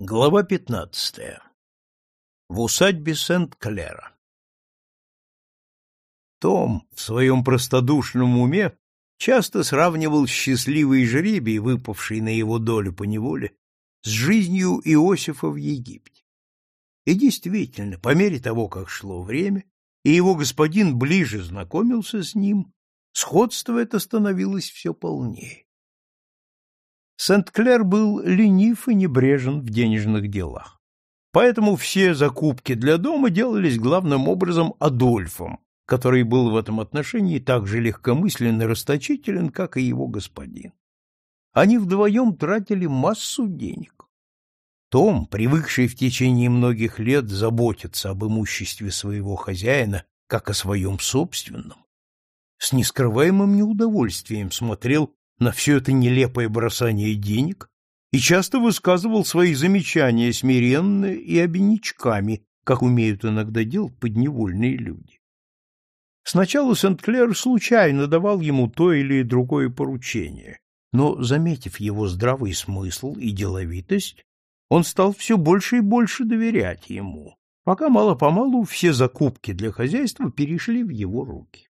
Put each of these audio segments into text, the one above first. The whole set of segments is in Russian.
Глава пятнадцатая. В усадьбе Сент-Клера. Том в своем простодушном уме часто сравнивал счастливый жребий, выпавший на его долю по неволе, с жизнью Иосифа в Египте. И действительно, по мере того, как шло время, и его господин ближе знакомился с ним, сходство это становилось все полнее. Сент-Клер был ленив и небрежен в денежных делах. Поэтому все закупки для дома делались главным образом Адольфом, который был в этом отношении так же легкомыслен и расточителен, как и его господин. Они вдвоем тратили массу денег. Том, привыкший в течение многих лет заботиться об имуществе своего хозяина, как о своем собственном, с нескрываемым неудовольствием смотрел на все это нелепое бросание денег и часто высказывал свои замечания смиренно и обинячками, как умеют иногда делать подневольные люди. Сначала Сент-Клер случайно давал ему то или другое поручение, но, заметив его здравый смысл и деловитость, он стал все больше и больше доверять ему, пока мало-помалу все закупки для хозяйства перешли в его руки.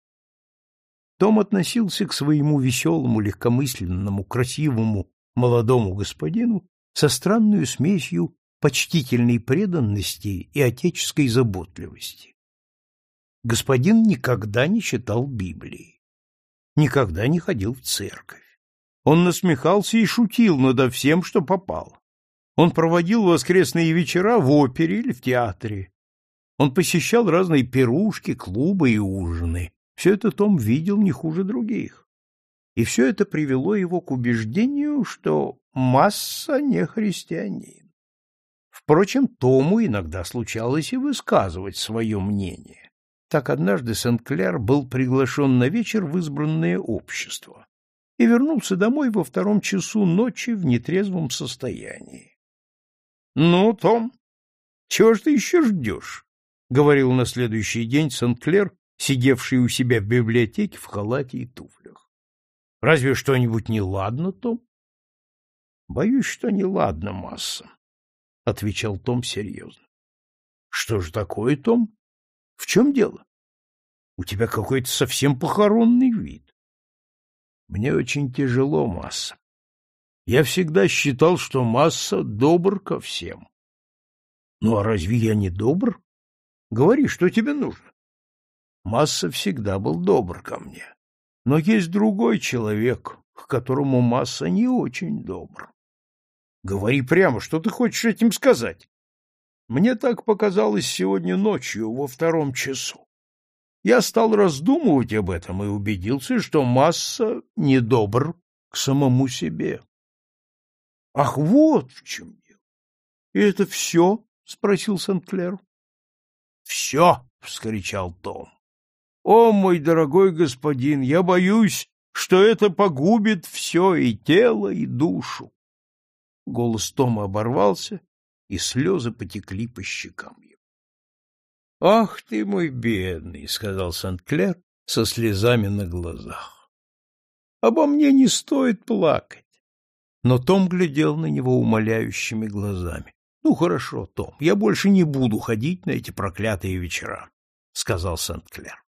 Том относился к своему веселому, легкомысленному, красивому молодому господину со странной смесью почтительной преданности и отеческой заботливости. Господин никогда не читал Библии, никогда не ходил в церковь. Он насмехался и шутил надо всем, что попало. Он проводил воскресные вечера в опере или в театре. Он посещал разные пирушки, клубы и ужины. Все это Том видел не хуже других. И все это привело его к убеждению, что масса не христианин. Впрочем, Тому иногда случалось и высказывать свое мнение. Так однажды Сент-Клер был приглашен на вечер в избранное общество и вернулся домой во втором часу ночи в нетрезвом состоянии. — Ну, Том, чего ж ты еще ждешь? — говорил на следующий день Сент-Клер, сидевший у себя в библиотеке в халате и туфлях. — Разве что-нибудь неладно, Том? — Боюсь, что неладно, масса, — отвечал Том серьезно. — Что же такое, Том? В чем дело? У тебя какой-то совсем похоронный вид. — Мне очень тяжело, масса. Я всегда считал, что масса добр ко всем. — Ну, а разве я не добр? Говори, что тебе нужно. Масса всегда был добр ко мне. Но есть другой человек, к которому Масса не очень добр. Говори прямо, что ты хочешь этим сказать? Мне так показалось сегодня ночью, во втором часу. Я стал раздумывать об этом и убедился, что Масса недобр к самому себе. — Ах, вот в чем дело! — И это все? — спросил Сент-Клер. — Все! — вскричал Том. О, мой дорогой господин, я боюсь, что это погубит все и тело, и душу. Голос Тома оборвался, и слезы потекли по щекам его. — Ах ты мой бедный, — сказал Сент-Клер со слезами на глазах. — Обо мне не стоит плакать. Но Том глядел на него умоляющими глазами. — Ну, хорошо, Том, я больше не буду ходить на эти проклятые вечера, — сказал Сент-Клер.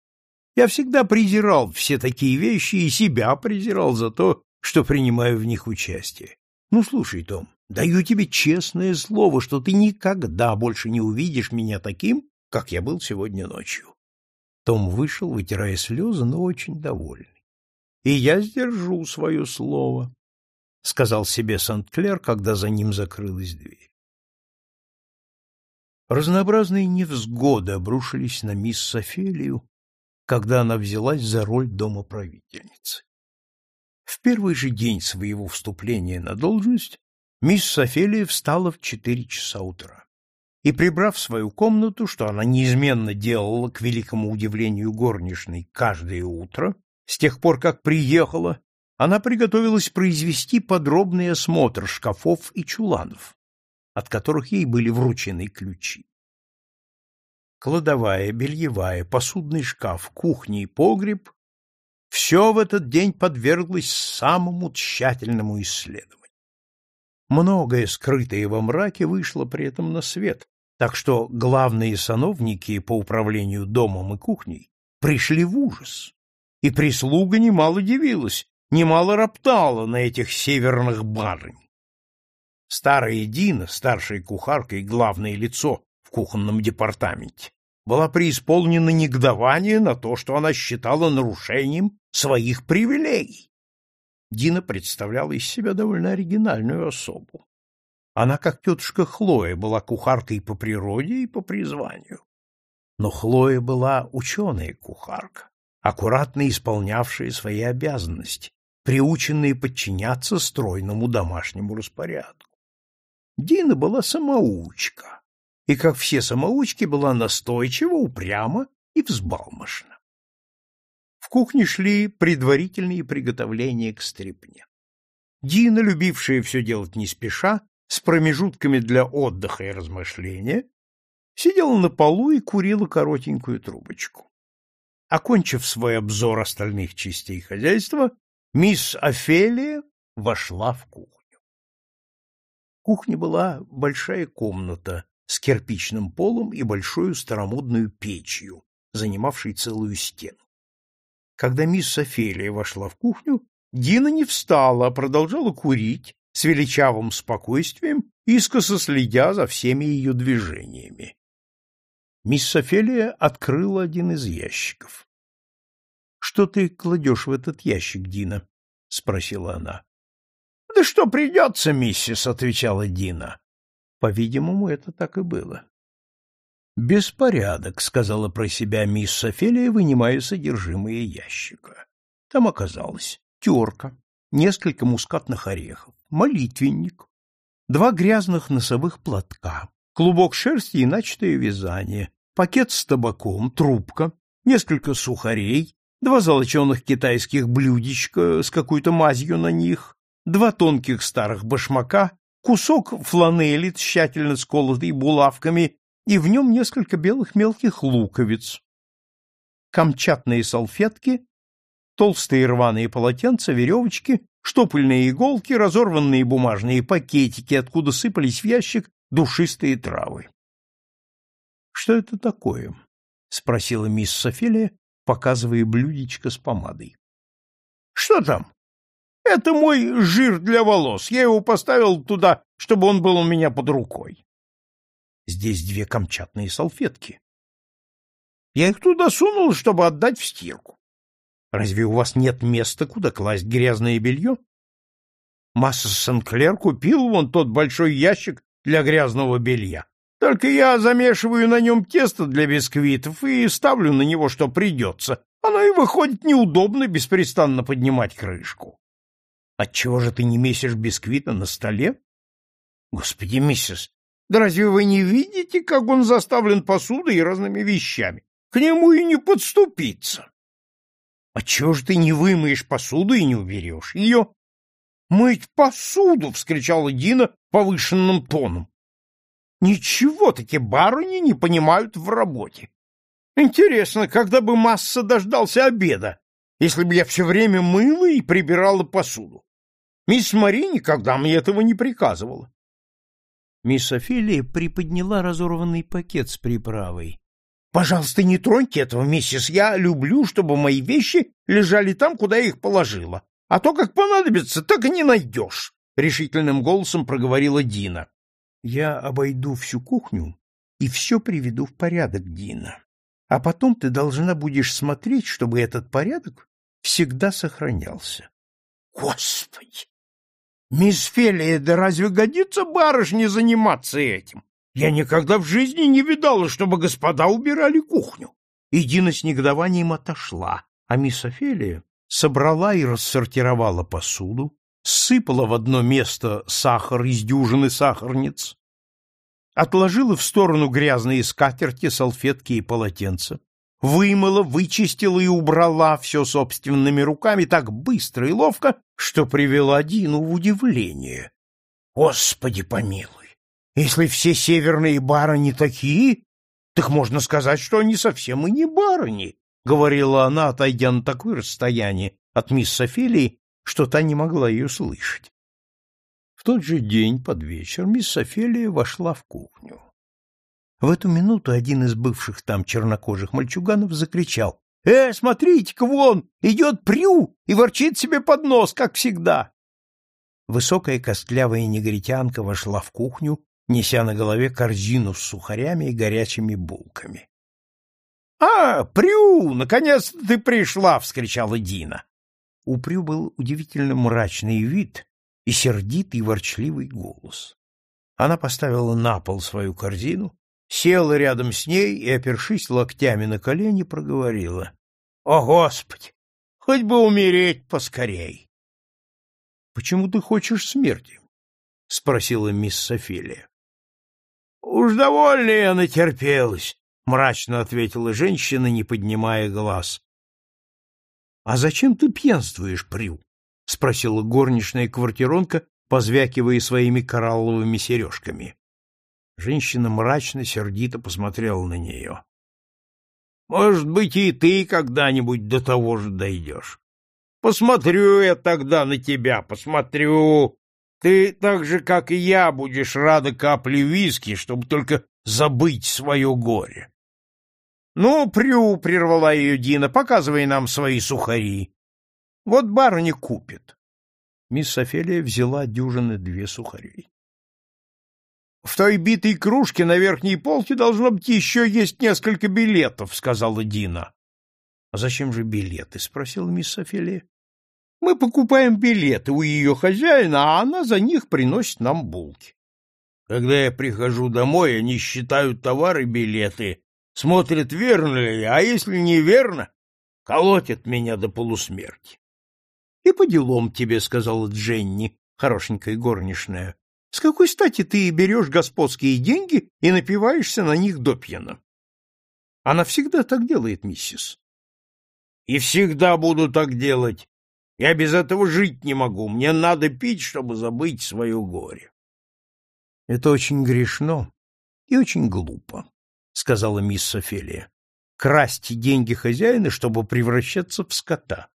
Я всегда презирал все такие вещи и себя презирал за то, что принимаю в них участие. Ну, слушай, Том, даю тебе честное слово, что ты никогда больше не увидишь меня таким, как я был сегодня ночью. Том вышел, вытирая слезы, но очень довольный. — И я сдержу свое слово, — сказал себе Сант-Клер, когда за ним закрылась дверь. Разнообразные невзгоды обрушились на мисс Софелию, когда она взялась за роль домоправительницы. В первый же день своего вступления на должность мисс Офелия встала в четыре часа утра и, прибрав свою комнату, что она неизменно делала, к великому удивлению горничной, каждое утро, с тех пор, как приехала, она приготовилась произвести подробный осмотр шкафов и чуланов, от которых ей были вручены ключи кладовая, бельевая, посудный шкаф, кухня и погреб — все в этот день подверглось самому тщательному исследованию. Многое, скрытое во мраке, вышло при этом на свет, так что главные сановники по управлению домом и кухней пришли в ужас. И прислуга немало дивилась, немало роптала на этих северных барынь. Старая Дина, старшая кухарка и главное лицо кухонном департаменте, была преисполнена негодования на то, что она считала нарушением своих привилегий. Дина представляла из себя довольно оригинальную особу. Она, как тетушка Хлоя, была кухаркой по природе и по призванию. Но Хлоя была ученая-кухарка, аккуратно исполнявшая свои обязанности, приученная подчиняться стройному домашнему распорядку. Дина была самоучка, и, как все самоучки, была настойчива, упряма и взбалмошна кухне шли предварительные приготовления к стрипне. Дина, любившая все делать не спеша, с промежутками для отдыха и размышления, сидела на полу и курила коротенькую трубочку. Окончив свой обзор остальных частей хозяйства, мисс Офелия вошла в кухню. Кухня была большая комната с кирпичным полом и большой старомодной печью, занимавшей целую стену. Когда мисс Офелия вошла в кухню, Дина не встала, а продолжала курить с величавым спокойствием, искоса следя за всеми ее движениями. Мисс Офелия открыла один из ящиков. — Что ты кладешь в этот ящик, Дина? — спросила она. — Да что придется, миссис, — отвечала Дина. По-видимому, это так и было. «Беспорядок», — сказала про себя мисс Офелия, вынимая содержимое ящика. Там оказалось терка, несколько мускатных орехов, молитвенник, два грязных носовых платка, клубок шерсти и начатое вязание, пакет с табаком, трубка, несколько сухарей, два золоченых китайских блюдечка с какой-то мазью на них, два тонких старых башмака, кусок фланели, тщательно сколотый булавками и в нем несколько белых мелких луковиц, камчатные салфетки, толстые рваные полотенца, веревочки, штопольные иголки, разорванные бумажные пакетики, откуда сыпались в ящик душистые травы. — Что это такое? — спросила мисс Софелия, показывая блюдечко с помадой. — Что там? — Это мой жир для волос. Я его поставил туда, чтобы он был у меня под рукой. Здесь две камчатные салфетки. Я их туда сунул, чтобы отдать в стирку. Разве у вас нет места, куда класть грязное белье? Масса Сенклер купил вон тот большой ящик для грязного белья. Только я замешиваю на нем тесто для бисквитов и ставлю на него, что придется. Оно и выходит неудобно беспрестанно поднимать крышку. Отчего же ты не месишь бисквита на столе? Господи, миссис, да разве вы не видите, как он заставлен посудой и разными вещами? К нему и не подступиться. — А чего ж ты не вымоешь посуду и не уберешь ее? — Мыть посуду! — вскричала Дина повышенным тоном. — Ничего-таки барыни не понимают в работе. Интересно, когда бы Масса дождался обеда, если бы я все время мыла и прибирала посуду? Мисс Мари никогда мне этого не приказывала. Мисс Офелия приподняла разорванный пакет с приправой. — Пожалуйста, не троньте этого, миссис. Я люблю, чтобы мои вещи лежали там, куда я их положила. А то, как понадобится, так и не найдешь, — решительным голосом проговорила Дина. — Я обойду всю кухню и все приведу в порядок, Дина. А потом ты должна будешь смотреть, чтобы этот порядок всегда сохранялся. — Господи! Мисс Фелия, да разве годится барышне заниматься этим? Я никогда в жизни не видала, чтобы господа убирали кухню. И Дина с негодованием отошла, а мисс Офелия собрала и рассортировала посуду, сыпала в одно место сахар из дюжины сахарниц, отложила в сторону грязные скатерти, салфетки и полотенца, вымыла, вычистила и убрала все собственными руками так быстро и ловко, что привела Дину в удивление. Господи помилуй! Если все северные барыни такие, так можно сказать, что они совсем и не барыни, — говорила она, отойдя на такое расстояние от мисс Софелии, что та не могла ее слышать. В тот же день под вечер мисс Офелия вошла в кухню. В эту минуту один из бывших там чернокожих мальчуганов закричал. — Э, смотрите-ка вон! Идет Прю и ворчит себе под нос, как всегда! Высокая костлявая негритянка вошла в кухню, неся на голове корзину с сухарями и горячими булками. — А, Прю, наконец ты пришла! — вскричала Дина. У Прю был удивительно мрачный вид и сердитый ворчливый голос. Она поставила на пол свою корзину, села рядом с ней и, опершись локтями на колени, проговорила. — О, Господи! Хоть бы умереть поскорей! — Почему ты хочешь смерти? — спросила мисс Софилия. — Уж довольно я натерпелась, — мрачно ответила женщина, не поднимая глаз. — А зачем ты пьянствуешь, Прю? — спросила горничная квартиронка, позвякивая своими коралловыми сережками. Женщина мрачно, сердито посмотрела на нее. — Может быть, и ты когда-нибудь до того же дойдешь. Посмотрю я тогда на тебя, посмотрю. Ты так же, как и я, будешь рада капле виски, чтобы только забыть свое горе. — Ну, Прю, — прервала ее Дина, — показывай нам свои сухари. Вот барыня купит. Мисс Офелия взяла дюжины две сухарей. В той битой кружке на верхней полке должно быть еще есть несколько билетов, сказала Дина. А зачем же билеты? спросила мисс Офелия. Мы покупаем билеты у ее хозяина, а она за них приносит нам булки. Когда я прихожу домой, они считают товары билеты, смотрят, верно ли, а если неверно, колотят меня до полусмерти. — И по делам тебе, — сказала Дженни, хорошенькая горничная. С какой стати ты берешь господские деньги и напиваешься на них до пьяна? Она всегда так делает, миссис. И всегда буду так делать. Я без этого жить не могу. Мне надо пить, чтобы забыть свое горе. Это очень грешно и очень глупо, сказала мисс Офелия. Красть деньги хозяина, чтобы превращаться в скота.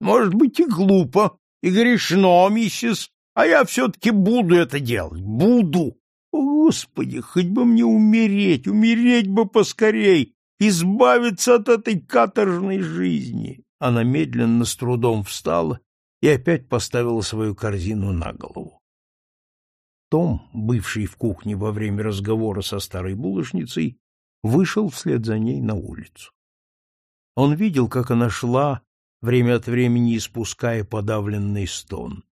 Может быть и глупо, и грешно, миссис, а я все-таки буду это делать. Буду. О, Господи, хоть бы мне умереть, умереть бы поскорей, избавиться от этой каторжной жизни. Она медленно с трудом встала и опять поставила свою корзину на голову. Том, бывший в кухне во время разговора со старой булочницей, вышел вслед за ней на улицу. Он видел, как она шла, время от времени испуская подавленный стон.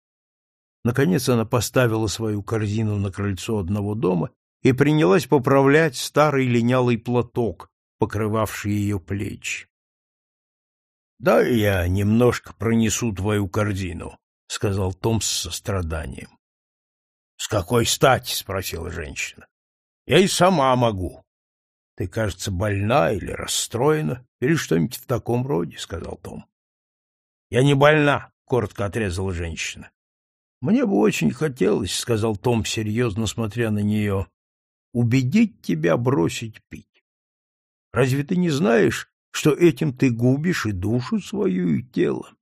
Наконец она поставила свою корзину на крыльцо одного дома и принялась поправлять старый линялый платок, покрывавший ее плечи. — Да я немножко пронесу твою корзину, — сказал Том с состраданием. — С какой стати? — спросила женщина. — Я и сама могу. — Ты, кажется, больна или расстроена, или что-нибудь в таком роде, — сказал Том. — Я не больна, — коротко отрезала женщина. Мне бы очень хотелось, — сказал Том, серьезно смотря на нее, — убедить тебя бросить пить. Разве ты не знаешь, что этим ты губишь и душу свою, и тело?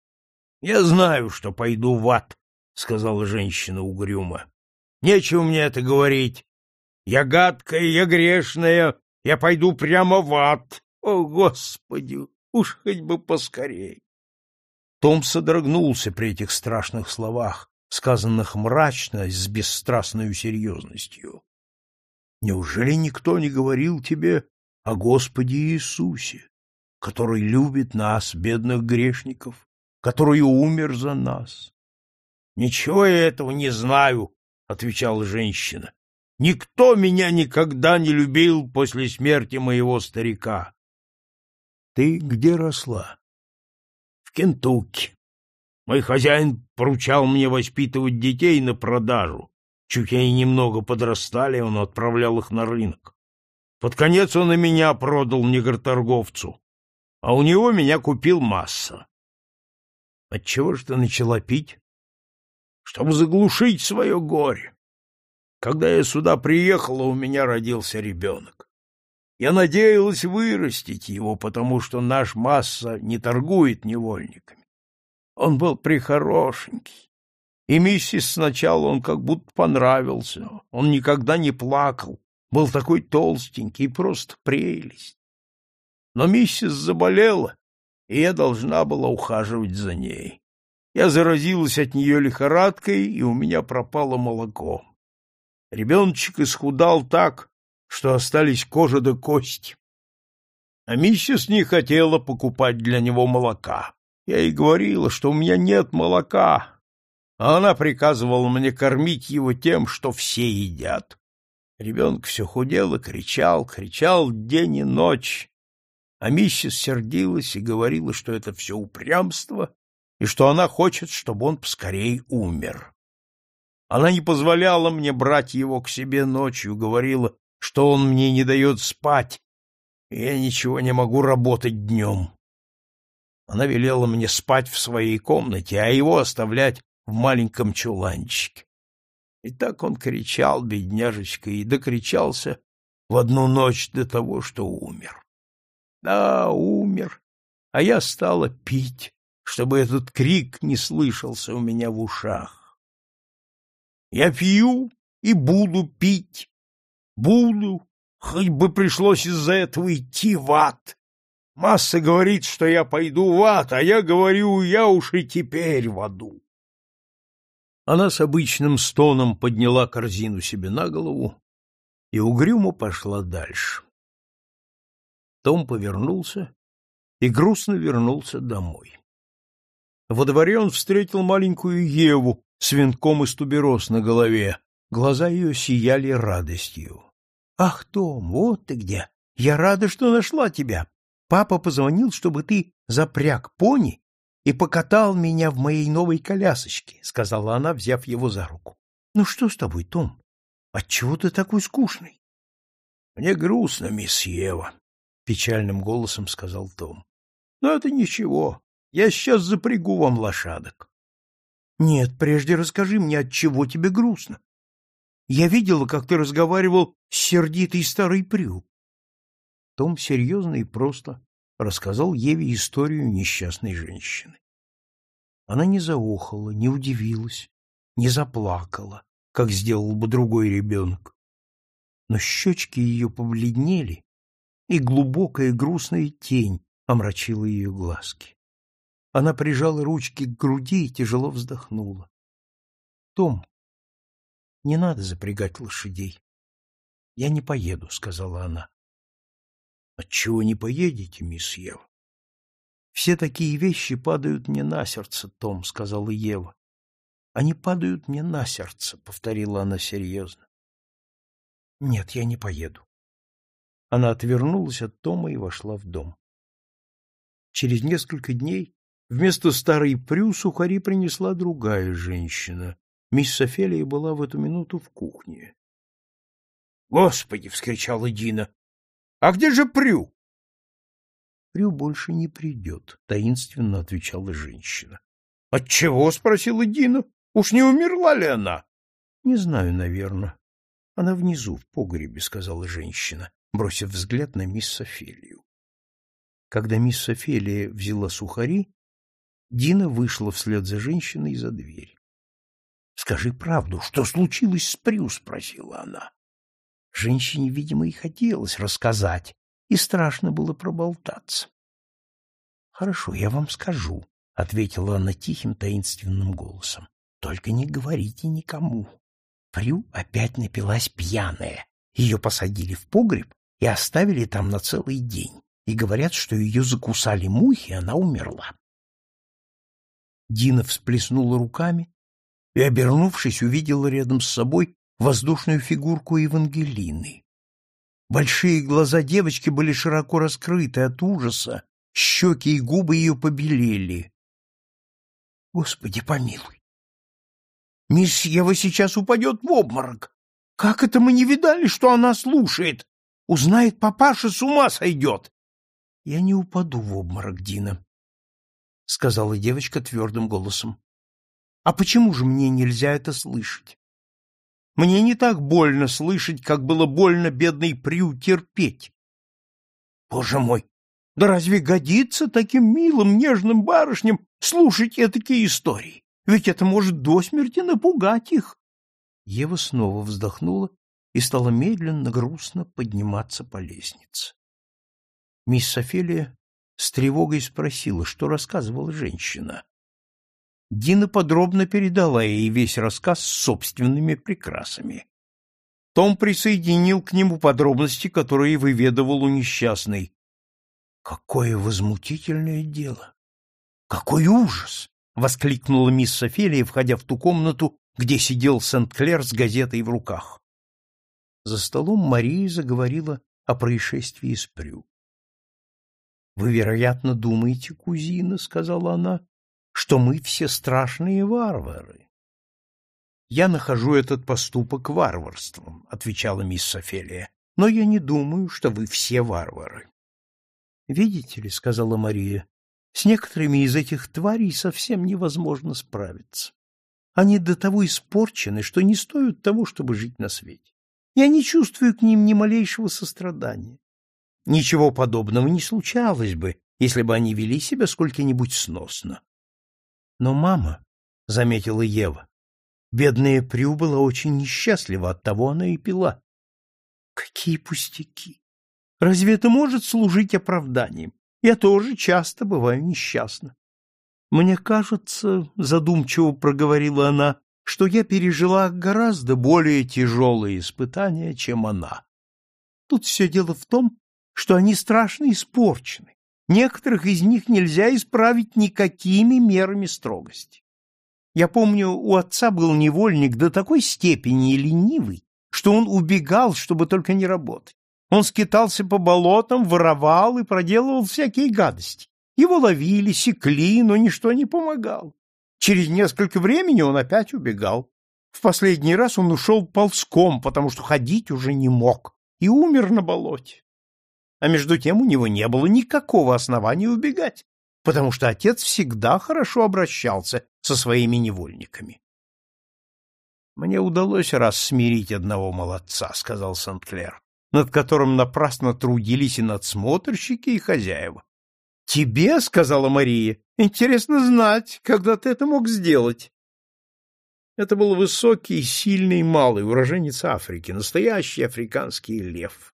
— Я знаю, что пойду в ад, — сказала женщина угрюмо. — Нечего мне это говорить. Я гадкая, я грешная, я пойду прямо в ад. О, Господи, уж хоть бы поскорей. Том содрогнулся при этих страшных словах, сказанных мрачно, с бесстрастной серьезностью. Неужели никто не говорил тебе о Господе Иисусе, который любит нас, бедных грешников, который умер за нас? — Ничего я этого не знаю, — отвечала женщина. — Никто меня никогда не любил после смерти моего старика. — Ты где росла? В Кентукки. Мой хозяин поручал мне воспитывать детей на продажу. Чуть они немного подрастали, он отправлял их на рынок. Под конец он и меня продал негроторговцу, а у него меня купил масса. Отчего же ты начала пить? Чтобы заглушить свое горе. Когда я сюда приехала, у меня родился ребенок. Я надеялась вырастить его, потому что наш масса не торгует невольниками. Он был прихорошенький. И миссис сначала он как будто понравился. Он никогда не плакал, был такой толстенький, просто прелесть. Но миссис заболела, и я должна была ухаживать за ней. Я заразилась от нее лихорадкой, и у меня пропало молоко. Ребеночек исхудал так, что остались кожа до кости. А миссис не хотела покупать для него молока. Я ей говорила, что у меня нет молока, а она приказывала мне кормить его тем, что все едят. Ребенок все худел и кричал, кричал день и ночь. А миссис сердилась и говорила, что это все упрямство, и что она хочет, чтобы он поскорей умер. Она не позволяла мне брать его к себе ночью, говорила, что он мне не дает спать, и я ничего не могу работать днем. Она велела мне спать в своей комнате, а его оставлять в маленьком чуланчике. И так он кричал, бедняжечка, и докричался в одну ночь до того, что умер. Да, умер, а я стала пить, чтобы этот крик не слышался у меня в ушах. Я пью и буду пить, буду, хоть бы пришлось из-за этого идти в ад. Масса говорит, что я пойду в ад, а я говорю, я уж и теперь в аду. Она с обычным стоном подняла корзину себе на голову и угрюмо пошла дальше. Том повернулся и грустно вернулся домой. Во дворе он встретил маленькую Еву с венком из тубероз на голове. Глаза ее сияли радостью. — Ах, Том, вот ты где! Я рада, что нашла тебя. Папа позвонил, чтобы ты запряг пони и покатал меня в моей новой колясочке, — сказала она, взяв его за руку. — Ну что с тобой, Том? Отчего ты такой скучный? — Мне грустно, мисс Ева, — печальным голосом сказал Том. — Но это ничего. Я сейчас запрягу вам лошадок. — Нет, прежде расскажи мне, от чего тебе грустно. Я видела, как ты разговаривал с сердитой старой Прю. Том серьезно и просто рассказал Еве историю несчастной женщины. Она не заохала, не удивилась, не заплакала, как сделал бы другой ребенок. Но щечки ее побледнели, и глубокая грустная тень омрачила ее глазки. Она прижала ручки к груди и тяжело вздохнула. — Том, не надо запрягать лошадей. — Я не поеду, — сказала она. Отчего не поедете, мисс Ева? Все такие вещи падают мне на сердце, Том, сказала Ева. Они падают мне на сердце, повторила она серьезно. Нет, я не поеду. Она отвернулась от Тома и вошла в дом. Через несколько дней вместо старой Прю сухари принесла другая женщина. Мисс Офелия была в эту минуту в кухне. «Господи!» — вскричала Дина. А где же Прю? Прю больше не придет, таинственно отвечала женщина. Отчего? спросила Дина. Уж не умерла ли она? Не знаю, наверное. Она внизу, в погребе, сказала женщина, бросив взгляд на мисс Офелию. Когда мисс Офелия взяла сухари, Дина вышла вслед за женщиной за дверь. — Скажи правду, что случилось с Прю? — спросила она. Женщине, видимо, и хотелось рассказать, и страшно было проболтаться. — Хорошо, я вам скажу, — ответила она тихим таинственным голосом. — Только не говорите никому. Фрю опять напилась пьяная. Ее посадили в погреб и оставили там на целый день. И говорят, что ее закусали мухи, она умерла. Дина всплеснула руками и, обернувшись, увидела рядом с собой воздушную фигурку Евангелины. Большие глаза девочки были широко раскрыты от ужаса, щеки и губы ее побелели. Господи, помилуй! Мисс Ева сейчас упадет в обморок. Как это мы не видали, что она слушает? Узнает папаша, с ума сойдет. Я не упаду в обморок, Дина, — сказала девочка твердым голосом. А почему же мне нельзя это слышать? Мне не так больно слышать, как было больно бедной Прю терпеть. Боже мой, да разве годится таким милым, нежным барышням слушать такие истории? ведь это может до смерти напугать их. Ева снова вздохнула и стала медленно, грустно подниматься по лестнице. Мисс Офелия с тревогой спросила, что рассказывала женщина. Дина подробно передала ей весь рассказ с собственными прикрасами. Том присоединил к нему подробности, которые выведывал у несчастной. Какое возмутительное дело! Какой ужас! воскликнула мисс Офелия, входя в ту комнату, где сидел Сент-Клер с газетой в руках. За столом Мария заговорила о происшествии с Прю. Вы, вероятно, думаете, кузина, сказала она, что мы все страшные варвары. Я нахожу этот поступок варварством, отвечала мисс Офелия. Но я не думаю, что вы все варвары. Видите ли, сказала Мария, с некоторыми из этих тварей совсем невозможно справиться. Они до того испорчены, что не стоят того, чтобы жить на свете. Я не чувствую к ним ни малейшего сострадания. Ничего подобного не случалось бы, если бы они вели себя сколько-нибудь сносно. Но мама, — заметила Ева, — бедная Прю была очень несчастлива, от того она и пила. Какие пустяки! Разве это может служить оправданием? Я тоже часто бываю несчастна. Мне кажется, задумчиво проговорила она, что я пережила гораздо более тяжелые испытания, чем она. Тут все дело в том, что они страшно испорчены. Некоторых из них нельзя исправить никакими мерами строгости. Я помню, у отца был невольник до такой степени ленивый, что он убегал, чтобы только не работать. Он скитался по болотам, воровал и проделывал всякие гадости. Его ловили, секли, но ничто не помогало. Через несколько времени он опять убегал. В последний раз он ушел ползком, потому что ходить уже не мог, и умер на болоте. А между тем у него не было никакого основания убегать, потому что отец всегда хорошо обращался со своими невольниками. «Мне удалось раз смирить одного молодца», — сказал Сент-Клер над которым напрасно трудились и надсмотрщики, и хозяева. — Тебе, — сказала Мария, — интересно знать, когда ты это мог сделать. Это был высокий, сильный, малый уроженец Африки, настоящий африканский лев.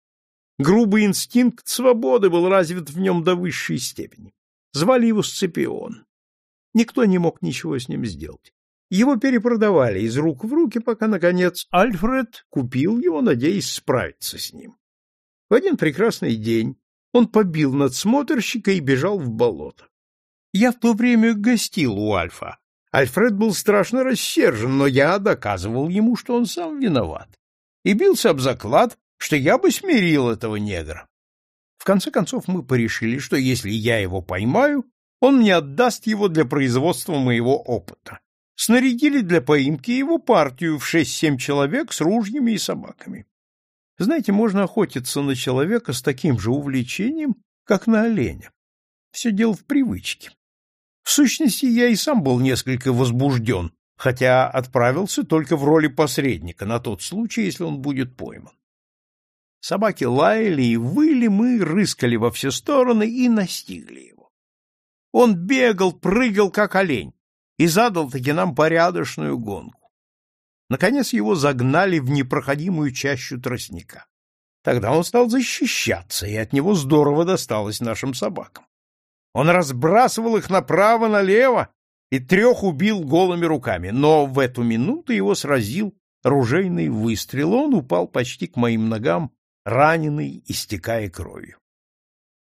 Грубый инстинкт свободы был развит в нем до высшей степени. Звали его Сципион. Никто не мог ничего с ним сделать. Его перепродавали из рук в руки, пока, наконец, Альфред купил его, надеясь справиться с ним. В один прекрасный день он побил надсмотрщика и бежал в болото. Я в то время гостил у Альфа. Альфред был страшно рассержен, но я доказывал ему, что он сам виноват. И бился об заклад, что я бы смирил этого негра. В конце концов мы порешили, что если я его поймаю, он мне отдаст его для производства моего опыта снарядили для поимки его партию в шесть-семь человек с ружьями и собаками. Знаете, можно охотиться на человека с таким же увлечением, как на оленя. Все дело в привычке. В сущности, я и сам был несколько возбужден, хотя отправился только в роли посредника на тот случай, если он будет пойман. Собаки лаяли и выли, мы рыскали во все стороны и настигли его. Он бегал, прыгал, как олень, и задал-таки нам порядочную гонку. Наконец его загнали в непроходимую чащу тростника. Тогда он стал защищаться, и от него здорово досталось нашим собакам. Он разбрасывал их направо-налево и трех убил голыми руками, но в эту минуту его сразил ружейный выстрел, он упал почти к моим ногам, раненый, истекая кровью.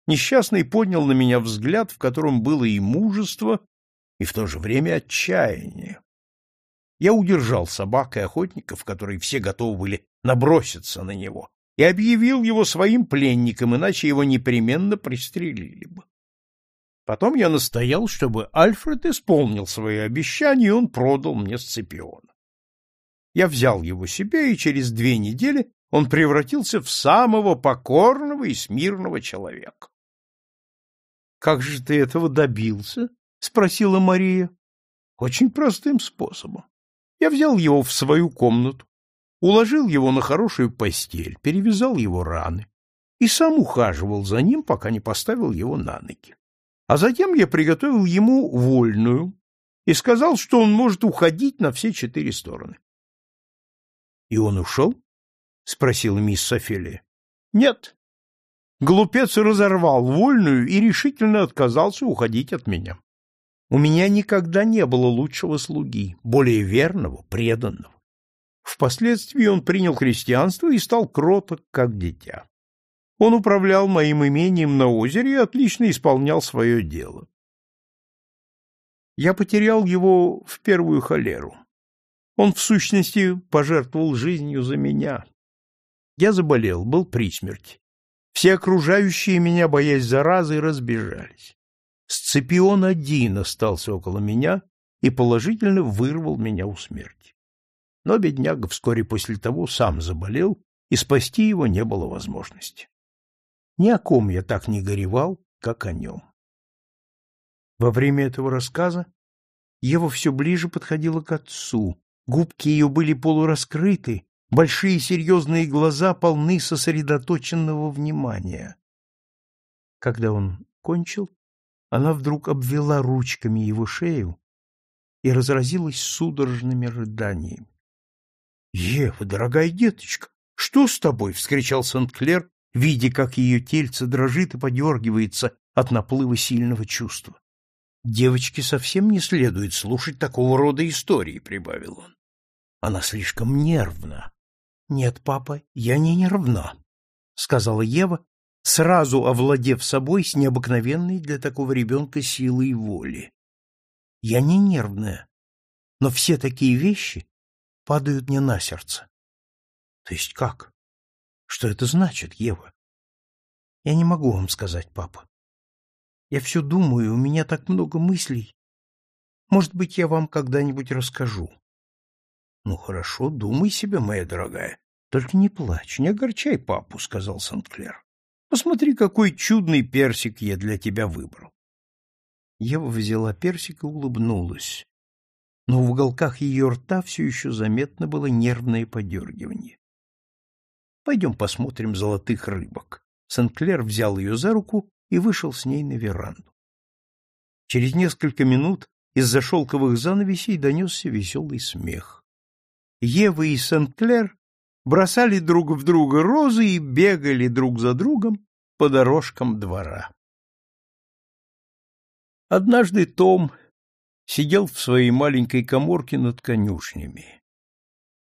Несчастный поднял на меня взгляд, в котором было и мужество, и в то же время отчаяние. Я удержал собак и охотников, которые все готовы были наброситься на него, и объявил его своим пленником, иначе его непременно пристрелили бы. Потом я настоял, чтобы Альфред исполнил свои обещания, и он продал мне Сципиона. Я взял его себе, и через две недели он превратился в самого покорного и смирного человека. — Как же ты этого добился? — спросила Мария. — Очень простым способом. Я взял его в свою комнату, уложил его на хорошую постель, перевязал его раны и сам ухаживал за ним, пока не поставил его на ноги. А затем я приготовил ему вольную и сказал, что он может уходить на все четыре стороны. — И он ушел? — спросила мисс Офелия. — Нет. Глупец разорвал вольную и решительно отказался уходить от меня. У меня никогда не было лучшего слуги, более верного, преданного. Впоследствии он принял христианство и стал кроток, как дитя. Он управлял моим имением на озере и отлично исполнял свое дело. Я потерял его в первую холеру. Он, в сущности, пожертвовал жизнью за меня. Я заболел, был при смерти. Все окружающие меня, боясь заразы, разбежались. Сципион один остался около меня и положительно вырвал меня у смерти. Но бедняга вскоре после того сам заболел, и спасти его не было возможности. Ни о ком я так не горевал, как о нем. Во время этого рассказа Ева все ближе подходила к отцу. Губки ее были полураскрыты, большие серьезные глаза полны сосредоточенного внимания. Когда он кончил, она вдруг обвела ручками его шею и разразилась судорожными рыданиями. — Ева, дорогая деточка, что с тобой? — вскричал Сент-Клер, видя, как ее тельце дрожит и подергивается от наплыва сильного чувства. Девочке совсем не следует слушать такого рода истории, прибавил он. Она слишком нервна. Нет, папа, я не нервна, сказала Ева, сразу овладев собой с необыкновенной для такого ребенка силой воли. Я не нервная, но все такие вещи падают мне на сердце. То есть как? Что это значит, Ева? Я не могу вам сказать, папа. Я все думаю, у меня так много мыслей. Может быть, я вам когда-нибудь расскажу. Ну хорошо, думай себе, моя дорогая. Только не плачь, не огорчай папу, сказал Сент-Клер. Посмотри, какой чудный персик я для тебя выбрал. Ева взяла персик и улыбнулась, но в уголках ее рта все еще заметно было нервное подергивание. Пойдем посмотрим золотых рыбок. Сенклер взял ее за руку и вышел с ней на веранду. Через несколько минут из-за шелковых занавесей донесся веселый смех. Ева и Сенклер бросали друг в друга розы и бегали друг за другом по дорожкам двора. Однажды Том сидел в своей маленькой коморке над конюшнями.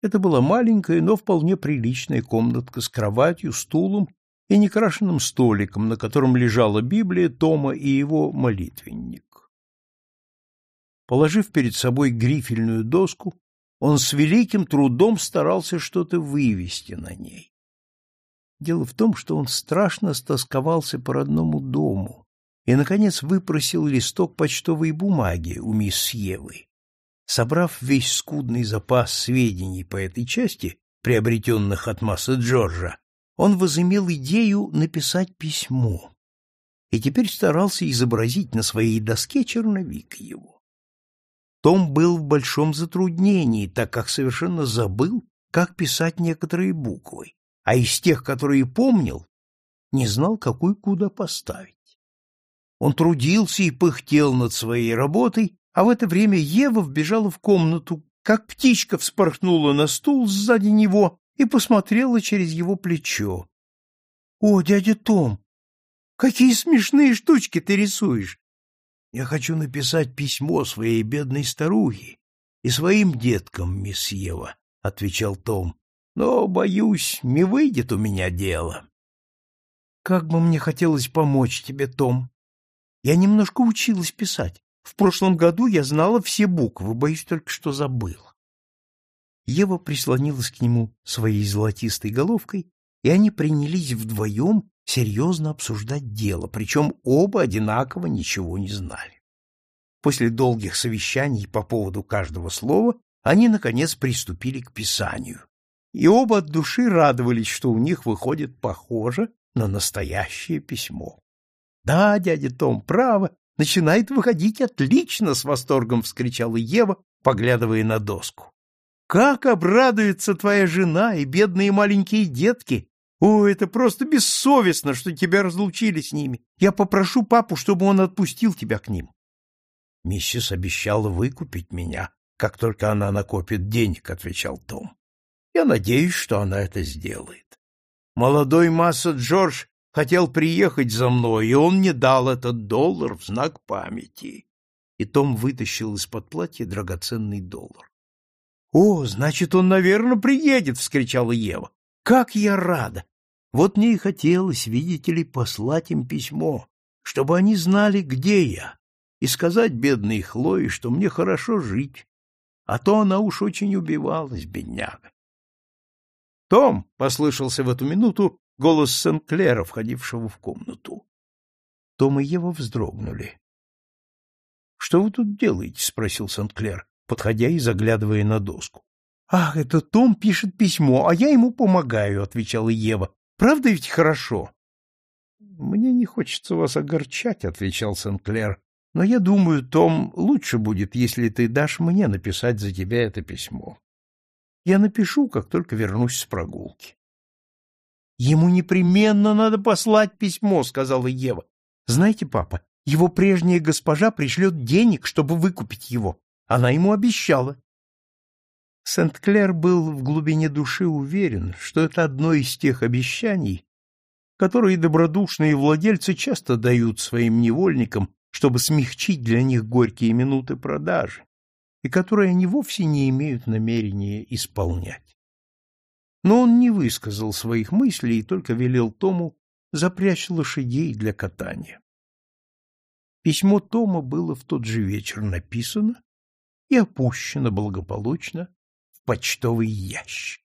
Это была маленькая, но вполне приличная комнатка с кроватью, стулом и некрашенным столиком, на котором лежала Библия Тома и его молитвенник. Положив перед собой грифельную доску, он с великим трудом старался что-то вывести на ней. Дело в том, что он страшно стосковался по родному дому и, наконец, выпросил листок почтовой бумаги у мисс Евы. Собрав весь скудный запас сведений по этой части, приобретенных от массы Джорджа, он возымел идею написать письмо и теперь старался изобразить на своей доске черновик его. Том был в большом затруднении, так как совершенно забыл, как писать некоторые буквы, а из тех, которые помнил, не знал, какую куда поставить. Он трудился и пыхтел над своей работой, а в это время Ева вбежала в комнату, как птичка вспорхнула на стул сзади него и посмотрела через его плечо. — О, дядя Том, какие смешные штучки ты рисуешь! Я хочу написать письмо своей бедной старухе и своим деткам, мисс Ева, — отвечал Том. — Но, боюсь, не выйдет у меня дело. — Как бы мне хотелось помочь тебе, Том. Я немножко училась писать. В прошлом году я знала все буквы, боюсь только, что забыла. Ева прислонилась к нему своей золотистой головкой, и они принялись вдвоем серьезно обсуждать дело, причем оба одинаково ничего не знали. После долгих совещаний по поводу каждого слова они, наконец, приступили к писанию. И оба от души радовались, что у них выходит похоже на настоящее письмо. — Да, дядя Том, право, начинает выходить отлично, — с восторгом вскричала Ева, поглядывая на доску. Как обрадуется твоя жена и бедные маленькие детки! О, это просто бессовестно, что тебя разлучили с ними. Я попрошу папу, чтобы он отпустил тебя к ним. Миссис обещала выкупить меня, как только она накопит денег, отвечал Том. Я надеюсь, что она это сделает. Молодой масса Джордж хотел приехать за мной, и он мне дал этот доллар в знак памяти. И Том вытащил из-под платья драгоценный доллар. «О, значит, он, наверное, приедет!» — вскричала Ева. «Как я рада! Вот мне и хотелось, видите ли, послать им письмо, чтобы они знали, где я, и сказать бедной Хлое, что мне хорошо жить, а то она уж очень убивалась, бедняга. «Том!» — послышался в эту минуту голос Сен-Клера, входившего в комнату. Том и Ева вздрогнули. «Что вы тут делаете?» — спросил Сент-Клер подходя и заглядывая на доску. — Ах, это Том пишет письмо, а я ему помогаю, — отвечала Ева. — Правда ведь хорошо? — Мне не хочется вас огорчать, — отвечал Сент-Клер, — но я думаю, Том, лучше будет, если ты дашь мне написать за тебя это письмо. Я напишу, как только вернусь с прогулки. — Ему непременно надо послать письмо, — сказала Ева. — Знаете, папа, его прежняя госпожа пришлет денег, чтобы выкупить его. Она ему обещала. Сент-Клер был в глубине души уверен, что это одно из тех обещаний, которые добродушные владельцы часто дают своим невольникам, чтобы смягчить для них горькие минуты продажи, и которые они вовсе не имеют намерения исполнять. Но он не высказал своих мыслей и только велел Тому запрячь лошадей для катания. Письмо Тома было в тот же вечер написано и опущена благополучно почтовый ящик.